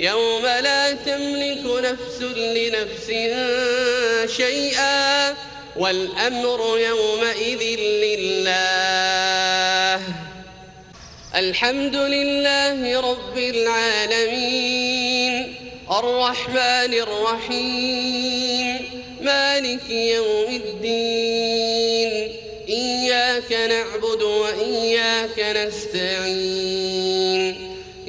يوم لا تملك نفس لنفس شيئا والأمر يومئذ لله. الحمد لله رب العالمين الرحمن الرحيم مالك يوم الدين إياك نعبد وإياك نستعين.